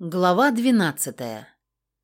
Глава 12.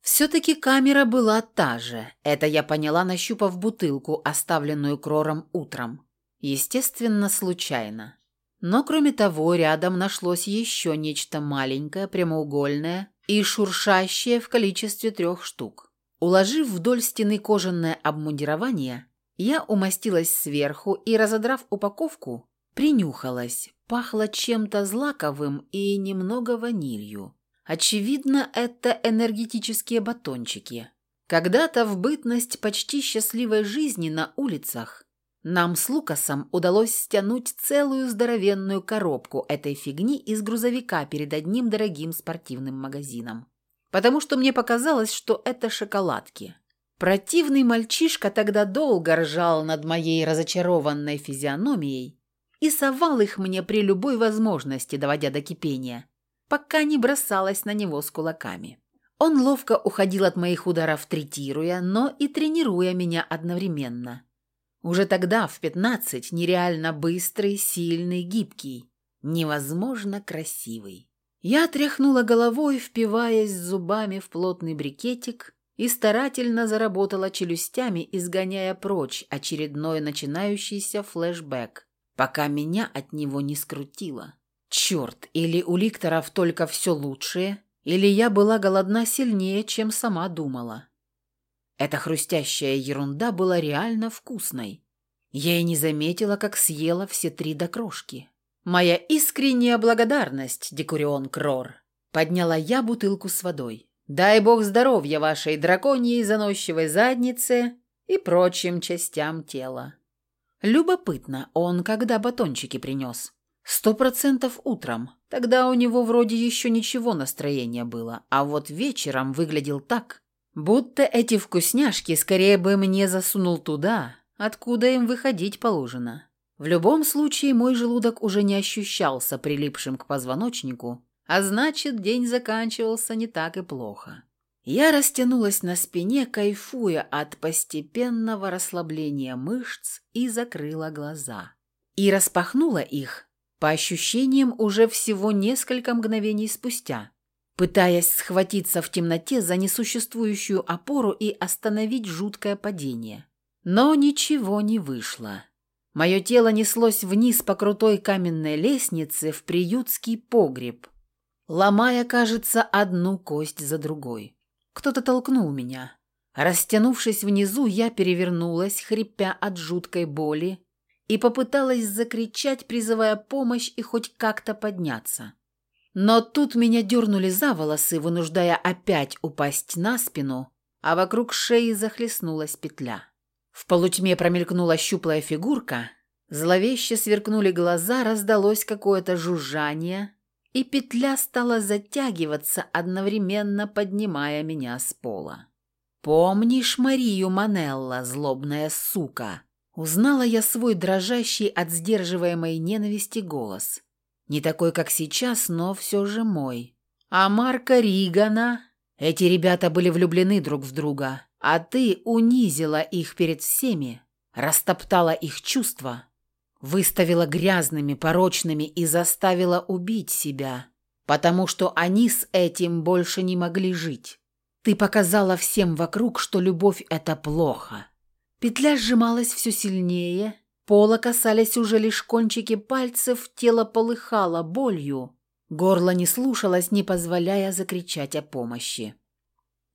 Все-таки камера была та же. Это я поняла, нащупав бутылку, оставленную Крором утром. Естественно, случайно. Но кроме того, рядом нашлось еще нечто маленькое, прямоугольное и шуршащее в количестве трех штук. Уложив вдоль стены кожаное обмундирование, я умостилась сверху и, разодрав упаковку, принюхалась. Пахло чем-то злаковым и немного ванилью. Очевидно, это энергетические батончики. Когда-то в бытность почти счастливой жизни на улицах нам с Лукасом удалось стянуть целую здоровенную коробку этой фигни из грузовика перед одним дорогим спортивным магазином. Потому что мне показалось, что это шоколадки. Противный мальчишка тогда долго ржал над моей разочарованной физиономией и совал их мне при любой возможности, доводя до кипения пока не бросалась на него с кулаками. Он ловко уходил от моих ударов, третируя, но и тренируя меня одновременно. Уже тогда, в пятнадцать, нереально быстрый, сильный, гибкий, невозможно красивый. Я тряхнула головой, впиваясь зубами в плотный брикетик, и старательно заработала челюстями, изгоняя прочь очередной начинающийся флешбэк, пока меня от него не скрутило. Черт, или у ликторов только все лучшее, или я была голодна сильнее, чем сама думала. Эта хрустящая ерунда была реально вкусной. Я и не заметила, как съела все три до крошки. «Моя искренняя благодарность, Декурион Крор!» Подняла я бутылку с водой. «Дай бог здоровья вашей драконьей заносчивой заднице и прочим частям тела». Любопытно, он когда батончики принес? Сто процентов утром. Тогда у него вроде еще ничего настроения было, а вот вечером выглядел так, будто эти вкусняшки скорее бы мне засунул туда, откуда им выходить положено. В любом случае мой желудок уже не ощущался прилипшим к позвоночнику, а значит, день заканчивался не так и плохо. Я растянулась на спине, кайфуя от постепенного расслабления мышц и закрыла глаза. И распахнула их, по ощущениям, уже всего несколько мгновений спустя, пытаясь схватиться в темноте за несуществующую опору и остановить жуткое падение. Но ничего не вышло. Мое тело неслось вниз по крутой каменной лестнице в приютский погреб, ломая, кажется, одну кость за другой. Кто-то толкнул меня. Растянувшись внизу, я перевернулась, хрипя от жуткой боли, и попыталась закричать, призывая помощь и хоть как-то подняться. Но тут меня дернули за волосы, вынуждая опять упасть на спину, а вокруг шеи захлестнулась петля. В полутьме промелькнула щуплая фигурка, зловеще сверкнули глаза, раздалось какое-то жужжание, и петля стала затягиваться, одновременно поднимая меня с пола. «Помнишь Марию Манелла, злобная сука?» Узнала я свой дрожащий от сдерживаемой ненависти голос. Не такой, как сейчас, но все же мой. А Марка Ригана... Эти ребята были влюблены друг в друга, а ты унизила их перед всеми, растоптала их чувства, выставила грязными, порочными и заставила убить себя, потому что они с этим больше не могли жить. Ты показала всем вокруг, что любовь – это плохо, Петля сжималась все сильнее, пола касались уже лишь кончики пальцев, тело полыхало болью, горло не слушалось, не позволяя закричать о помощи.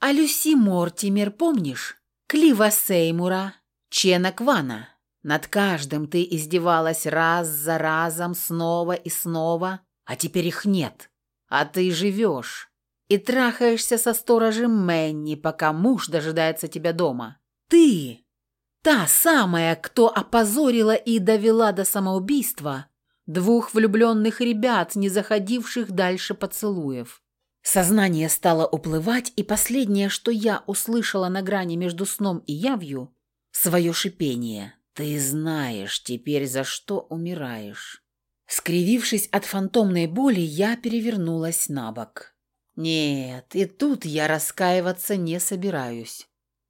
«А Люси Мортимер, помнишь? Клива Сеймура, Чена Квана. Над каждым ты издевалась раз за разом, снова и снова, а теперь их нет. А ты живешь и трахаешься со сторожем Мэнни, пока муж дожидается тебя дома. Ты!» Та самая, кто опозорила и довела до самоубийства двух влюбленных ребят, не заходивших дальше поцелуев. Сознание стало уплывать, и последнее, что я услышала на грани между сном и явью, свое шипение. «Ты знаешь теперь, за что умираешь». Скривившись от фантомной боли, я перевернулась на бок. «Нет, и тут я раскаиваться не собираюсь.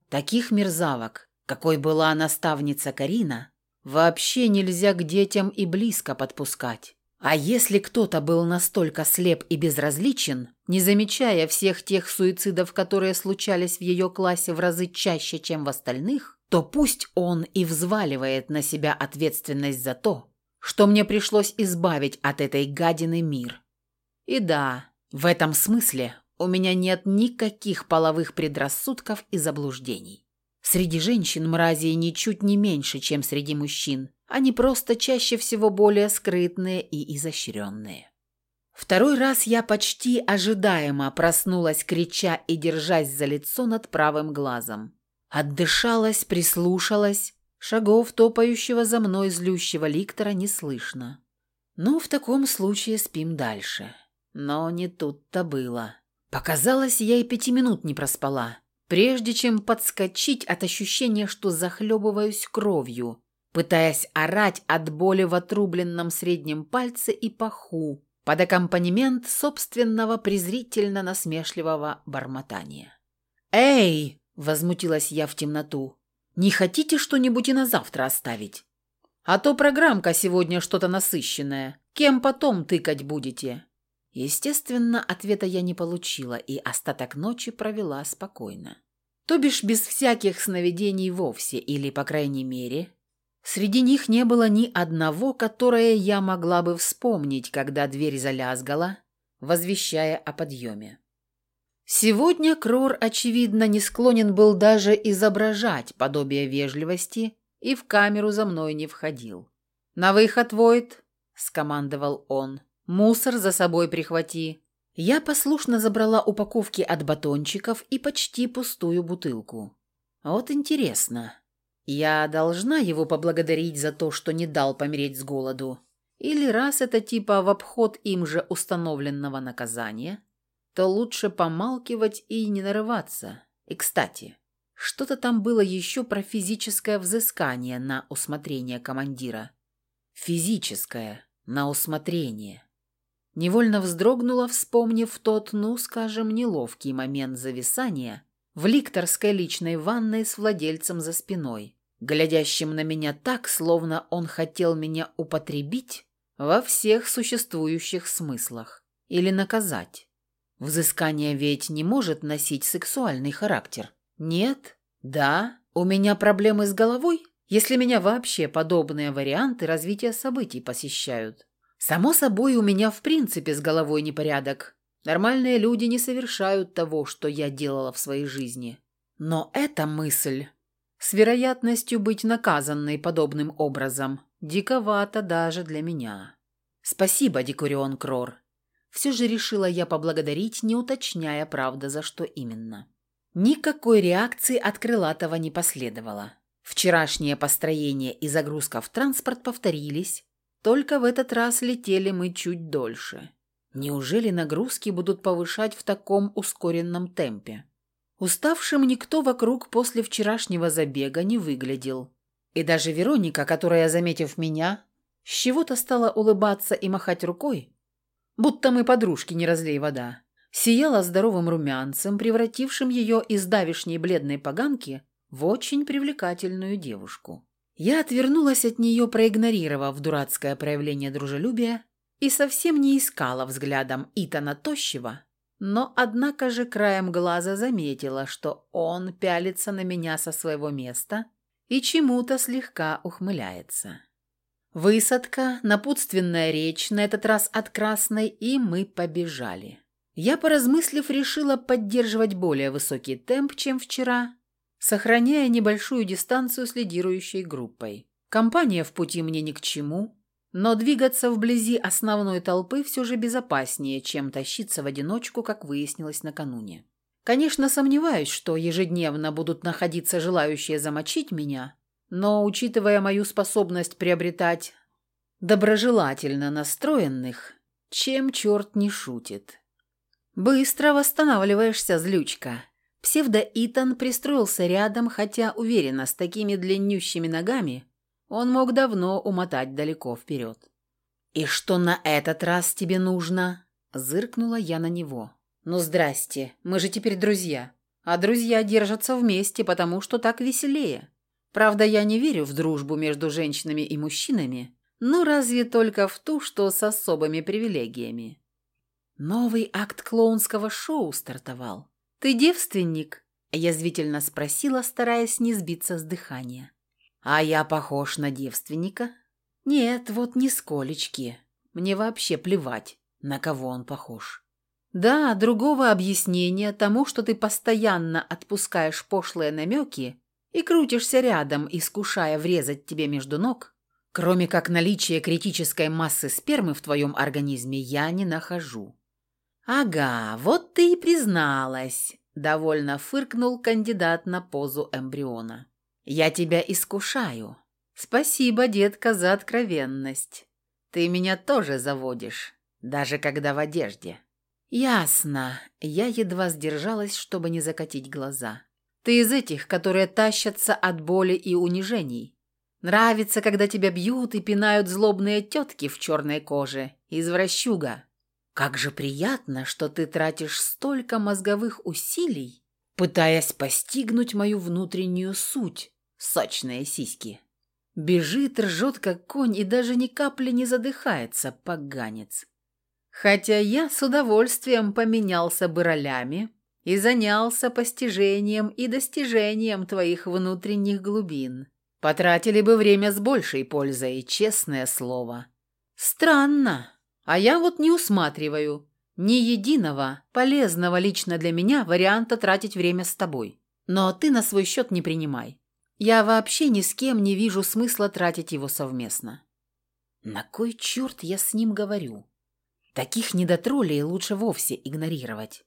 Таких мерзавок, какой была наставница Карина, вообще нельзя к детям и близко подпускать. А если кто-то был настолько слеп и безразличен, не замечая всех тех суицидов, которые случались в ее классе в разы чаще, чем в остальных, то пусть он и взваливает на себя ответственность за то, что мне пришлось избавить от этой гадины мир. И да, в этом смысле у меня нет никаких половых предрассудков и заблуждений. Среди женщин мразей ничуть не меньше, чем среди мужчин. Они просто чаще всего более скрытные и изощренные. Второй раз я почти ожидаемо проснулась, крича и держась за лицо над правым глазом. Отдышалась, прислушалась. Шагов, топающего за мной злющего ликтора, не слышно. Ну, в таком случае спим дальше. Но не тут-то было. Показалось, я и пяти минут не проспала, прежде чем подскочить от ощущения, что захлебываюсь кровью, пытаясь орать от боли в отрубленном среднем пальце и паху, под аккомпанемент собственного презрительно-насмешливого бормотания. «Эй!» – возмутилась я в темноту. «Не хотите что-нибудь и на завтра оставить? А то программка сегодня что-то насыщенная. Кем потом тыкать будете?» Естественно, ответа я не получила и остаток ночи провела спокойно. То бишь без всяких сновидений вовсе, или, по крайней мере, среди них не было ни одного, которое я могла бы вспомнить, когда дверь залязгала, возвещая о подъеме. Сегодня Крор, очевидно, не склонен был даже изображать подобие вежливости и в камеру за мной не входил. «На выход, Войт!» – скомандовал он. Мусор за собой прихвати». Я послушно забрала упаковки от батончиков и почти пустую бутылку. Вот интересно, я должна его поблагодарить за то, что не дал помереть с голоду? Или раз это типа в обход им же установленного наказания, то лучше помалкивать и не нарываться. И, кстати, что-то там было еще про физическое взыскание на усмотрение командира. Физическое на усмотрение. Невольно вздрогнула, вспомнив тот, ну, скажем, неловкий момент зависания в ликторской личной ванной с владельцем за спиной, глядящим на меня так, словно он хотел меня употребить во всех существующих смыслах или наказать. Взыскание ведь не может носить сексуальный характер. Нет? Да? У меня проблемы с головой? Если меня вообще подобные варианты развития событий посещают. Само собой, у меня в принципе с головой непорядок. Нормальные люди не совершают того, что я делала в своей жизни. Но эта мысль, с вероятностью быть наказанной подобным образом, диковата даже для меня. Спасибо, Декурион Крор. Все же решила я поблагодарить, не уточняя, правда, за что именно. Никакой реакции от Крылатого не последовало. Вчерашнее построение и загрузка в транспорт повторились, только в этот раз летели мы чуть дольше. Неужели нагрузки будут повышать в таком ускоренном темпе? Уставшим никто вокруг после вчерашнего забега не выглядел. И даже Вероника, которая, заметив меня, с чего-то стала улыбаться и махать рукой, будто мы подружки, не разлей вода, сияла здоровым румянцем, превратившим ее из давишней бледной поганки в очень привлекательную девушку. Я отвернулась от нее, проигнорировав дурацкое проявление дружелюбия, и совсем не искала взглядом Итана Тощего, но однако же краем глаза заметила, что он пялится на меня со своего места и чему-то слегка ухмыляется. Высадка, напутственная речь, на этот раз от Красной, и мы побежали. Я, поразмыслив, решила поддерживать более высокий темп, чем вчера, сохраняя небольшую дистанцию с лидирующей группой. Компания в пути мне ни к чему, но двигаться вблизи основной толпы все же безопаснее, чем тащиться в одиночку, как выяснилось накануне. Конечно, сомневаюсь, что ежедневно будут находиться желающие замочить меня, но, учитывая мою способность приобретать доброжелательно настроенных, чем черт не шутит. «Быстро восстанавливаешься, злючка», Псевдо-Итан пристроился рядом, хотя, уверенно, с такими длиннющими ногами он мог давно умотать далеко вперед. «И что на этот раз тебе нужно?» – зыркнула я на него. «Ну, здрасте, мы же теперь друзья. А друзья держатся вместе, потому что так веселее. Правда, я не верю в дружбу между женщинами и мужчинами, Ну, разве только в ту, что с особыми привилегиями. Новый акт клоунского шоу стартовал. «Ты девственник?» – язвительно спросила, стараясь не сбиться с дыхания. «А я похож на девственника?» «Нет, вот нисколечки. Мне вообще плевать, на кого он похож». «Да, другого объяснения тому, что ты постоянно отпускаешь пошлые намеки и крутишься рядом, искушая врезать тебе между ног, кроме как наличия критической массы спермы в твоем организме, я не нахожу». «Ага, вот ты и призналась», – довольно фыркнул кандидат на позу эмбриона. «Я тебя искушаю. Спасибо, детка, за откровенность. Ты меня тоже заводишь, даже когда в одежде». «Ясно». Я едва сдержалась, чтобы не закатить глаза. «Ты из этих, которые тащатся от боли и унижений. Нравится, когда тебя бьют и пинают злобные тетки в черной коже. Извращуга. Как же приятно, что ты тратишь столько мозговых усилий, пытаясь постигнуть мою внутреннюю суть, сочные сиськи». Бежит, ржет, как конь, и даже ни капли не задыхается, поганец. Хотя я с удовольствием поменялся бы ролями и занялся постижением и достижением твоих внутренних глубин. Потратили бы время с большей пользой, честное слово. Странно, а я вот не усматриваю ни единого, полезного лично для меня варианта тратить время с тобой. Но ты на свой счет не принимай. Я вообще ни с кем не вижу смысла тратить его совместно. На кой черт я с ним говорю? Таких недотроллей лучше вовсе игнорировать.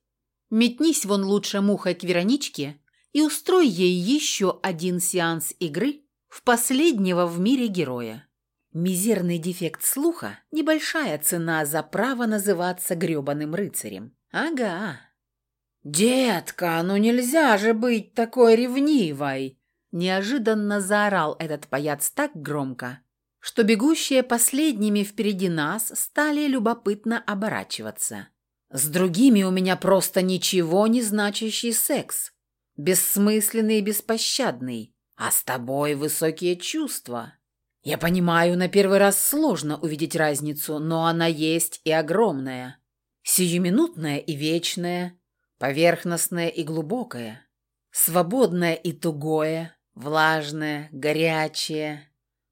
Метнись вон лучше мухой к Вероничке и устрой ей еще один сеанс игры в последнего в мире героя. Мизерный дефект слуха – небольшая цена за право называться грёбаным рыцарем. Ага. «Детка, ну нельзя же быть такой ревнивой!» Неожиданно заорал этот паяц так громко, что бегущие последними впереди нас стали любопытно оборачиваться. С другими у меня просто ничего не значащий секс. Бессмысленный и беспощадный. А с тобой высокие чувства. Я понимаю, на первый раз сложно увидеть разницу, но она есть и огромная. Сиюминутная и вечная, поверхностная и глубокая, свободное и тугое, влажное, горячее,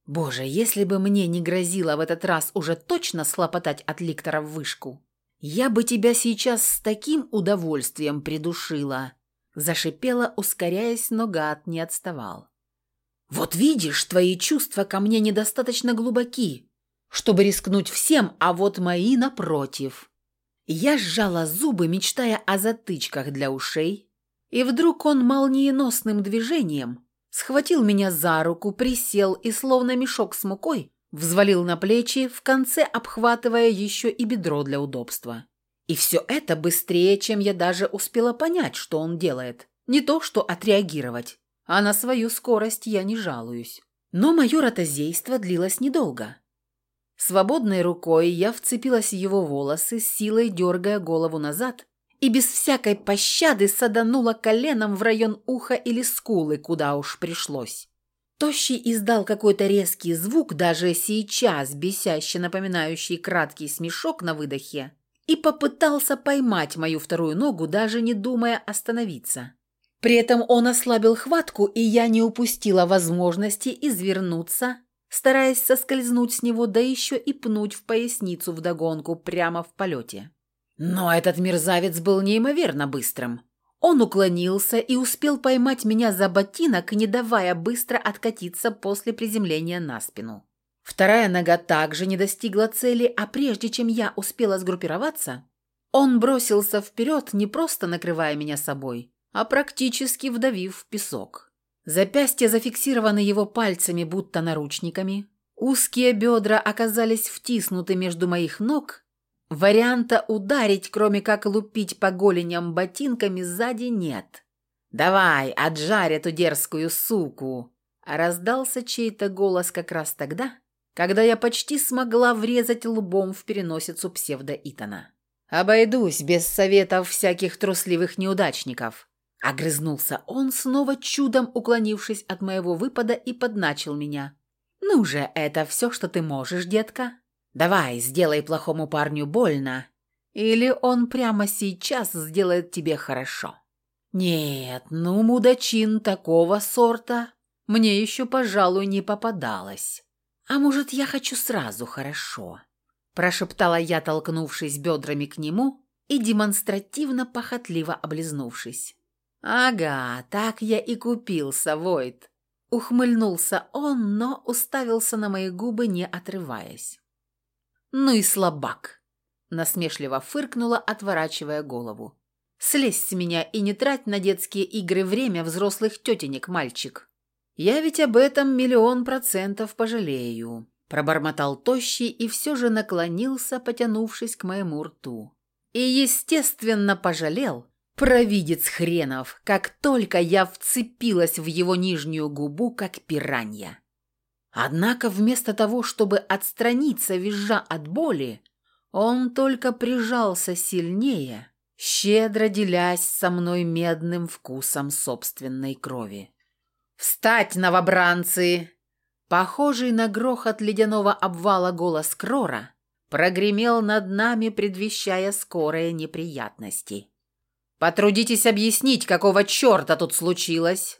Боже, если бы мне не грозило в этот раз уже точно слопотать от ликтора в вышку, я бы тебя сейчас с таким удовольствием придушила. Зашипела, ускоряясь, но гад не отставал. Вот видишь, твои чувства ко мне недостаточно глубоки, чтобы рискнуть всем, а вот мои напротив. Я сжала зубы, мечтая о затычках для ушей, и вдруг он молниеносным движением – схватил меня за руку, присел и, словно мешок с мукой, взвалил на плечи, в конце обхватывая еще и бедро для удобства. И все это быстрее, чем я даже успела понять, что он делает. Не то, что отреагировать. А на свою скорость я не жалуюсь. Но мое ротозейство длилось недолго. Свободной рукой я вцепилась в его волосы, силой дергая голову назад и без всякой пощады саданула коленом в район уха или скулы, куда уж пришлось. Тощий издал какой-то резкий звук, даже сейчас бесяще напоминающий краткий смешок на выдохе, и попытался поймать мою вторую ногу, даже не думая остановиться. При этом он ослабил хватку, и я не упустила возможности извернуться, стараясь соскользнуть с него, да еще и пнуть в поясницу вдогонку прямо в полете. Но этот мерзавец был неимоверно быстрым. Он уклонился и успел поймать меня за ботинок, не давая быстро откатиться после приземления на спину. Вторая нога также не достигла цели, а прежде чем я успела сгруппироваться, он бросился вперед, не просто накрывая меня собой, а практически вдавив в песок. Запястья зафиксированы его пальцами, будто наручниками. Узкие бедра оказались втиснуты между моих ног, Варианта ударить, кроме как лупить по голеням ботинками, сзади нет. «Давай, отжарь эту дерзкую суку!» раздался чей-то голос как раз тогда, когда я почти смогла врезать лбом в переносицу псевдо-Итана. «Обойдусь без советов всяких трусливых неудачников», Огрызнулся он, снова чудом уклонившись от моего выпада и подначил меня. Ну же, это все, что ты можешь, детка? Давай, сделай плохому парню больно, или он прямо сейчас сделает тебе хорошо. Нет, ну, мудачин такого сорта мне еще, пожалуй, не попадалось. А может, я хочу сразу хорошо?» Прошептала я, толкнувшись бедрами к нему и демонстративно похотливо облизнувшись. «Ага, так я и купился, Войт!» Ухмыльнулся он, но уставился на мои губы, не отрываясь. «Ну и слабак!» Насмешливо фыркнула, отворачивая голову. «Слезь с меня и не трать на детские игры время взрослых тетенек, мальчик!» «Я ведь об этом миллион процентов пожалею», – пробормотал тощий и все же наклонился, потянувшись к моему рту. И, естественно, пожалел, провидец хренов, как только я вцепилась в его нижнюю губу, как пиранья. Однако вместо того, чтобы отстраниться, визжа от боли, он только прижался сильнее, щедро делясь со мной медным вкусом собственной крови. «Встать, новобранцы!» Похожий на грохот ледяного обвала голос Крора прогремел над нами, предвещая скорые неприятности. «Потрудитесь объяснить, какого черта тут случилось?»